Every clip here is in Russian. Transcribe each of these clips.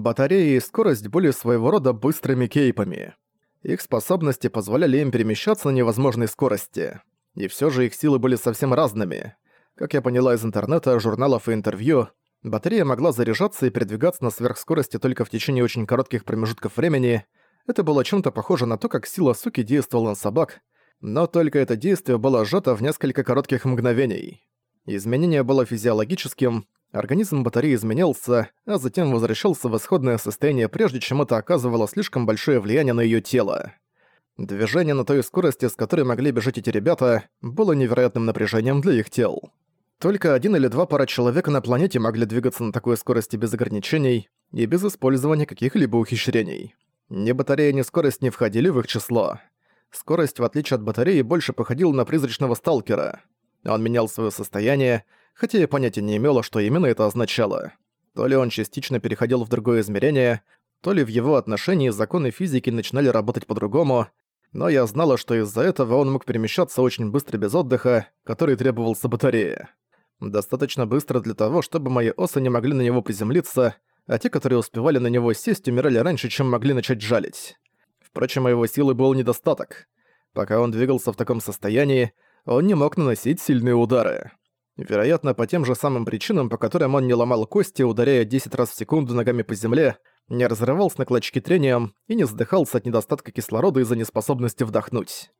Батареи и скорость были своего рода быстрыми кейпами. Их способности позволяли им перемещаться на невозможной скорости. И все же их силы были совсем разными. Как я поняла из интернета, журналов и интервью, батарея могла заряжаться и передвигаться на сверхскорости только в течение очень коротких промежутков времени. Это было чем-то похоже на то, как сила суки действовала на собак, но только это действие было сжато в несколько коротких мгновений. Изменение было физиологическим, организм батареи изменялся, а затем возвращался в исходное состояние, прежде чем это оказывало слишком большое влияние на её тело. Движение на той скорости, с которой могли бежать эти ребята, было невероятным напряжением для их тел. Только один или два пара человек на планете могли двигаться на такой скорости без ограничений и без использования каких-либо ухищрений. Ни батарея, ни скорость не входили в их число. Скорость, в отличие от батареи, больше походила на призрачного сталкера — он менял свое состояние, хотя и понятия не имело, что именно это означало. То ли он частично переходил в другое измерение, то ли в его отношении законы физики начинали работать по-другому, но я знала, что из-за этого он мог перемещаться очень быстро без отдыха, который требовался батарее. Достаточно быстро для того, чтобы мои осы не могли на него приземлиться, а те, которые успевали на него сесть, умирали раньше, чем могли начать жалить. Впрочем, его силы был недостаток. Пока он двигался в таком состоянии, он не мог наносить сильные удары. Вероятно, по тем же самым причинам, по которым он не ломал кости, ударяя 10 раз в секунду ногами по земле, не разрывался на клочки трением и не задыхался от недостатка кислорода из-за неспособности вдохнуть.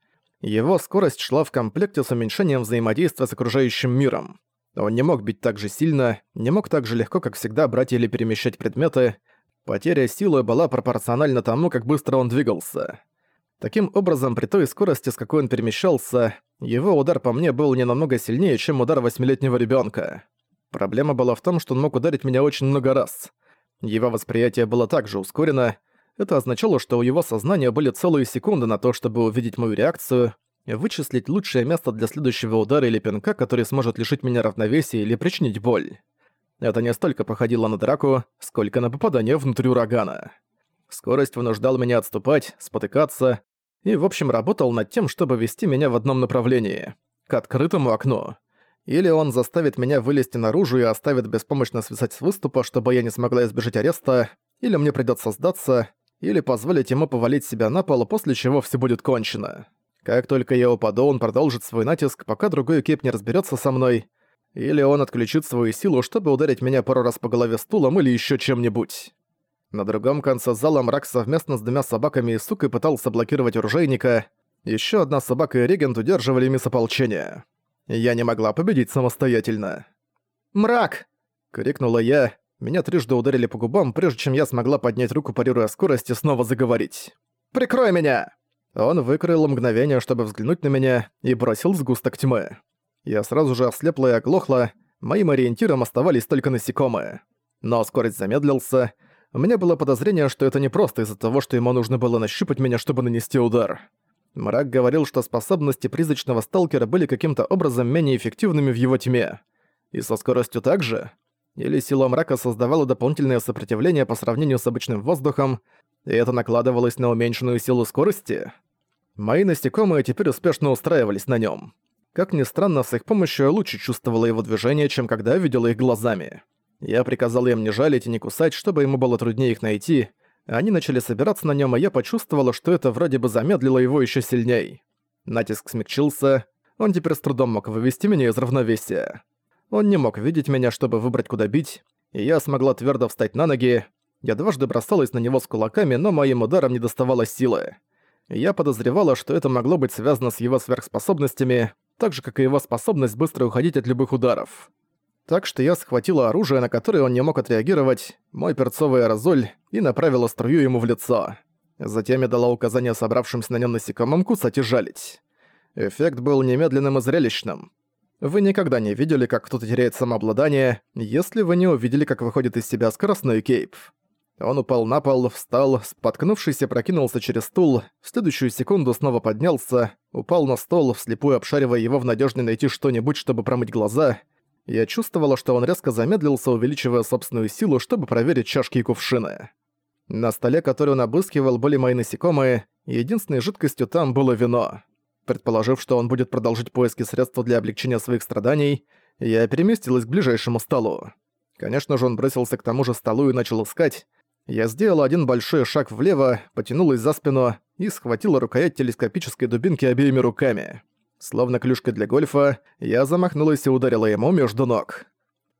Его скорость шла в комплекте с уменьшением взаимодействия с окружающим миром. Он не мог бить так же сильно, не мог так же легко, как всегда, брать или перемещать предметы. Потеря силы была пропорциональна тому, как быстро он двигался. Таким образом, при той скорости, с какой он перемещался, его удар по мне был не намного сильнее, чем удар восьмилетнего ребенка. Проблема была в том, что он мог ударить меня очень много раз. Его восприятие было также ускорено. Это означало, что у его сознания были целые секунды на то, чтобы увидеть мою реакцию, вычислить лучшее место для следующего удара или пинка, который сможет лишить меня равновесия или причинить боль. Это не столько походило на драку, сколько на попадание внутрь урагана. Скорость вынуждала меня отступать, спотыкаться, и, в общем, работал над тем, чтобы вести меня в одном направлении — к открытому окну. Или он заставит меня вылезти наружу и оставит беспомощно свисать с выступа, чтобы я не смогла избежать ареста, или мне придётся сдаться, или позволить ему повалить себя на пол, после чего все будет кончено. Как только я упаду, он продолжит свой натиск, пока другой кеп не разберется со мной, или он отключит свою силу, чтобы ударить меня пару раз по голове стулом или еще чем-нибудь. На другом конце зала мрак совместно с двумя собаками и сукой пытался блокировать оружейника. Еще одна собака и регент удерживали мисс ополчения. Я не могла победить самостоятельно. «Мрак!» — крикнула я. Меня трижды ударили по губам, прежде чем я смогла поднять руку, парируя скорость, и снова заговорить. «Прикрой меня!» Он выкрыл мгновение, чтобы взглянуть на меня, и бросил сгусток тьмы. Я сразу же ослепла и оглохла, моим ориентиром оставались только насекомые. Но скорость замедлился, меня было подозрение, что это не просто из-за того, что ему нужно было нащупать меня, чтобы нанести удар. Мрак говорил, что способности призрачного сталкера были каким-то образом менее эффективными в его тьме. И со скоростью также? Или сила мрака создавала дополнительное сопротивление по сравнению с обычным воздухом, и это накладывалось на уменьшенную силу скорости? Мои насекомые теперь успешно устраивались на нем. Как ни странно, с их помощью я лучше чувствовала его движение, чем когда видела их глазами. Я приказал им не жалить и не кусать, чтобы ему было труднее их найти. Они начали собираться на нем, и я почувствовала, что это вроде бы замедлило его еще сильней. Натиск смягчился, он теперь с трудом мог вывести меня из равновесия. Он не мог видеть меня, чтобы выбрать, куда бить, и я смогла твердо встать на ноги. Я дважды бросалась на него с кулаками, но моим ударом не доставало силы. Я подозревала, что это могло быть связано с его сверхспособностями, так же, как и его способность быстро уходить от любых ударов. Так что я схватила оружие, на которое он не мог отреагировать, мой перцовый аэрозоль, и направила струю ему в лицо. Затем я дала указание собравшимся на нем насекомым кусать и жалить. Эффект был немедленным и зрелищным. Вы никогда не видели, как кто-то теряет самообладание, если вы не увидели, как выходит из себя скоростной кейп. Он упал на пол, встал, споткнувшись и прокинулся через стул, в следующую секунду снова поднялся, упал на стол, вслепую обшаривая его в надежде найти что-нибудь, чтобы промыть глаза — я чувствовала, что он резко замедлился, увеличивая собственную силу, чтобы проверить чашки и кувшины. На столе, который он обыскивал, были мои насекомые, и единственной жидкостью там было вино. Предположив, что он будет продолжить поиски средств для облегчения своих страданий, я переместилась к ближайшему столу. Конечно же, он бросился к тому же столу и начал искать. Я сделала один большой шаг влево, потянулась за спину и схватила рукоять телескопической дубинки обеими руками. Словно клюшка для гольфа, я замахнулась и ударила ему между ног.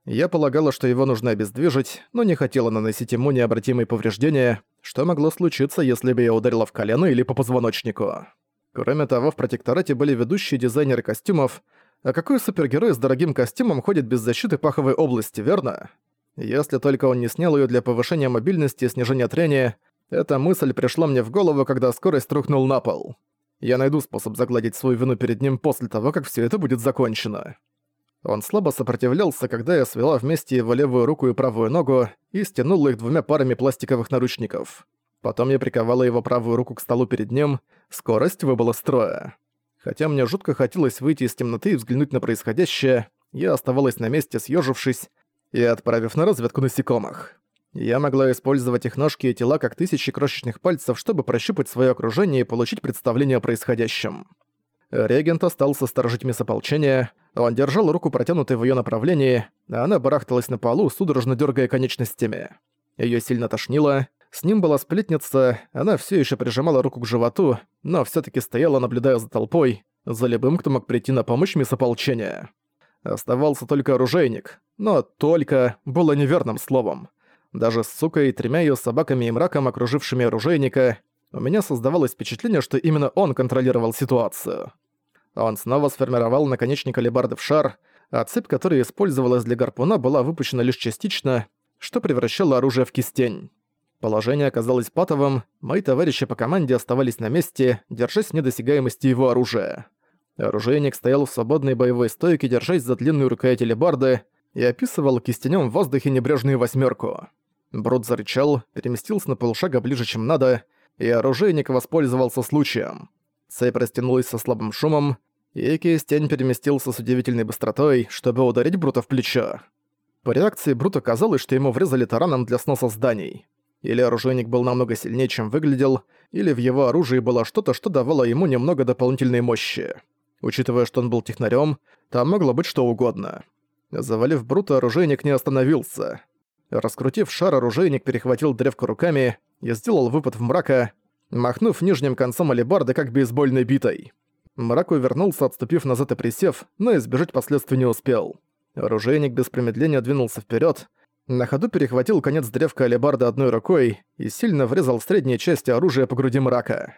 Я полагала, что его нужно обездвижить, но не хотела наносить ему необратимые повреждения, что могло случиться, если бы я ударила в колено или по позвоночнику. Кроме того, в протекторате были ведущие дизайнеры костюмов, а какой супергерой с дорогим костюмом ходит без защиты паховой области, верно? Если только он не снял ее для повышения мобильности и снижения трения, эта мысль пришла мне в голову, когда скорость рухнул на пол. Я найду способ загладить свою вину перед ним после того, как все это будет закончено. Он слабо сопротивлялся, когда я свела вместе его левую руку и правую ногу и стянула их двумя парами пластиковых наручников. Потом я приковала его правую руку к столу перед ним, скорость выбыла строя. Хотя мне жутко хотелось выйти из темноты и взглянуть на происходящее, я оставалась на месте, съежившись и отправив на разведку насекомых. Я могла использовать их ножки и тела как тысячи крошечных пальцев, чтобы прощупать свое окружение и получить представление о происходящем. Регент остался сторожить мясополчение, он держал руку протянутой в ее направлении, а она барахталась на полу, судорожно дергая конечностями. Ее сильно тошнило, с ним была сплетница, она все еще прижимала руку к животу, но все таки стояла, наблюдая за толпой, за любым, кто мог прийти на помощь мясополчения. Оставался только оружейник, но «только» было неверным словом. Даже с сукой, тремя ее собаками и мраком, окружившими оружейника, у меня создавалось впечатление, что именно он контролировал ситуацию. Он снова сформировал наконечник алебарды в шар, а цепь, которая использовалась для гарпуна, была выпущена лишь частично, что превращало оружие в кистень. Положение оказалось патовым, мои товарищи по команде оставались на месте, держась недосягаемости его оружия. Оружейник стоял в свободной боевой стойке, держась за длинную рукоять алебарды, и описывал кистенем в воздухе небрежную восьмерку. Брут зарычал, переместился на полшага ближе, чем надо, и оружейник воспользовался случаем. Цепь растянулась со слабым шумом, и кистень переместился с удивительной быстротой, чтобы ударить Брута в плечо. По реакции Брута казалось, что ему врезали тараном для сноса зданий. Или оружейник был намного сильнее, чем выглядел, или в его оружии было что-то, что давало ему немного дополнительной мощи. Учитывая, что он был технарем, там могло быть что угодно. Завалив Брута, оружейник не остановился. Раскрутив шар, оружейник перехватил древко руками и сделал выпад в мрака, махнув нижним концом алебарды как бейсбольной битой. Мрак увернулся, отступив назад и присев, но избежать последствий не успел. Оружейник без промедления двинулся вперед, на ходу перехватил конец древка алебарды одной рукой и сильно врезал в средней части оружия по груди мрака.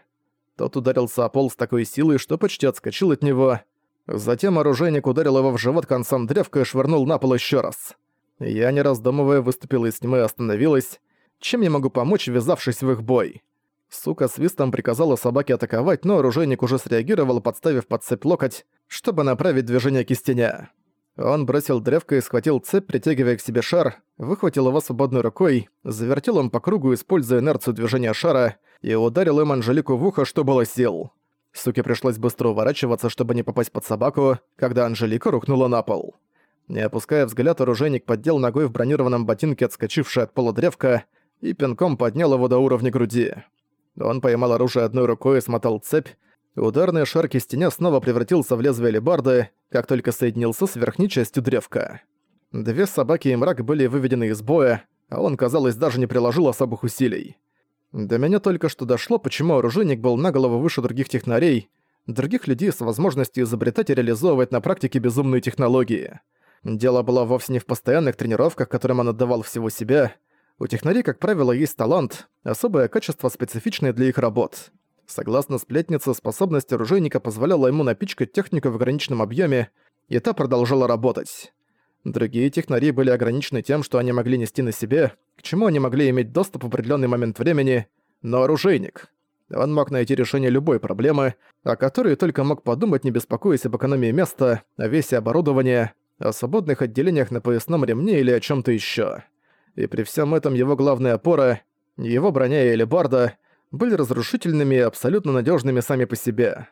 Тот ударился о пол с такой силой, что почти отскочил от него. Затем оружейник ударил его в живот концом древка и швырнул на пол еще раз. Я, не раздумывая, выступила из тьмы и остановилась. Чем я могу помочь, ввязавшись в их бой? Сука свистом приказала собаке атаковать, но оружейник уже среагировал, подставив под цепь локоть, чтобы направить движение кистеня. Он бросил древко и схватил цепь, притягивая к себе шар, выхватил его свободной рукой, завертел им по кругу, используя инерцию движения шара, и ударил им Анжелику в ухо, что было сил. Суке пришлось быстро уворачиваться, чтобы не попасть под собаку, когда Анжелика рухнула на пол. Не опуская взгляд, оружейник поддел ногой в бронированном ботинке, отскочивший от пола древка, и пинком поднял его до уровня груди. Он поймал оружие одной рукой и смотал цепь. Ударный шар кистеня снова превратился в лезвие лебарды, как только соединился с верхней частью древка. Две собаки и мрак были выведены из боя, а он, казалось, даже не приложил особых усилий. До меня только что дошло, почему оружейник был на голову выше других технарей, других людей с возможностью изобретать и реализовывать на практике безумные технологии. Дело было вовсе не в постоянных тренировках, которым он отдавал всего себя. У технарей, как правило, есть талант, особое качество, специфичное для их работ. Согласно сплетнице, способность оружейника позволяла ему напичкать технику в ограниченном объеме, и та продолжала работать. Другие технари были ограничены тем, что они могли нести на себе, к чему они могли иметь доступ в определенный момент времени, но оружейник. Он мог найти решение любой проблемы, о которой только мог подумать, не беспокоясь об экономии места, о весе оборудования, о свободных отделениях на поясном ремне или о чем то еще. И при всем этом его главная опора, его броня и элебарда, были разрушительными и абсолютно надежными сами по себе.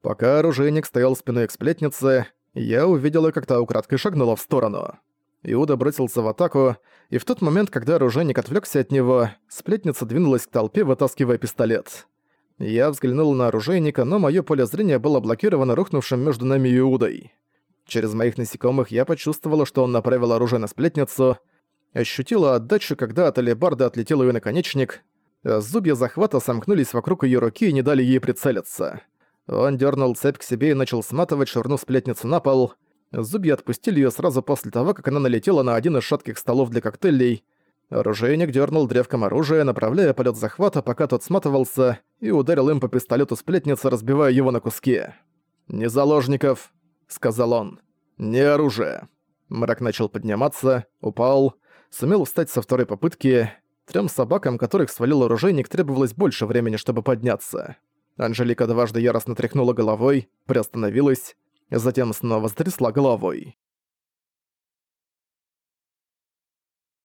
Пока оружейник стоял спиной к сплетнице, я увидела, как та украдкой шагнула в сторону. Иуда бросился в атаку, и в тот момент, когда оружейник отвлекся от него, сплетница двинулась к толпе, вытаскивая пистолет. Я взглянул на оружейника, но мое поле зрения было блокировано рухнувшим между нами Иудой. Через моих насекомых я почувствовала, что он направил оружие на сплетницу. ощутила отдачу, когда от алебарды отлетел ее наконечник. Зубья захвата сомкнулись вокруг ее руки и не дали ей прицелиться. Он дернул цепь к себе и начал сматывать, швырнув сплетницу на пол. Зубья отпустили ее сразу после того, как она налетела на один из шатких столов для коктейлей. Оружейник дернул древком оружия, направляя полет захвата, пока тот сматывался, и ударил им по пистолету сплетницы, разбивая его на куски. «Не заложников», — сказал он. «Не оружие». Мрак начал подниматься, упал, сумел встать со второй попытки. Трем собакам, которых свалил оружейник, требовалось больше времени, чтобы подняться. Анжелика дважды яростно тряхнула головой, приостановилась, затем снова стрясла головой.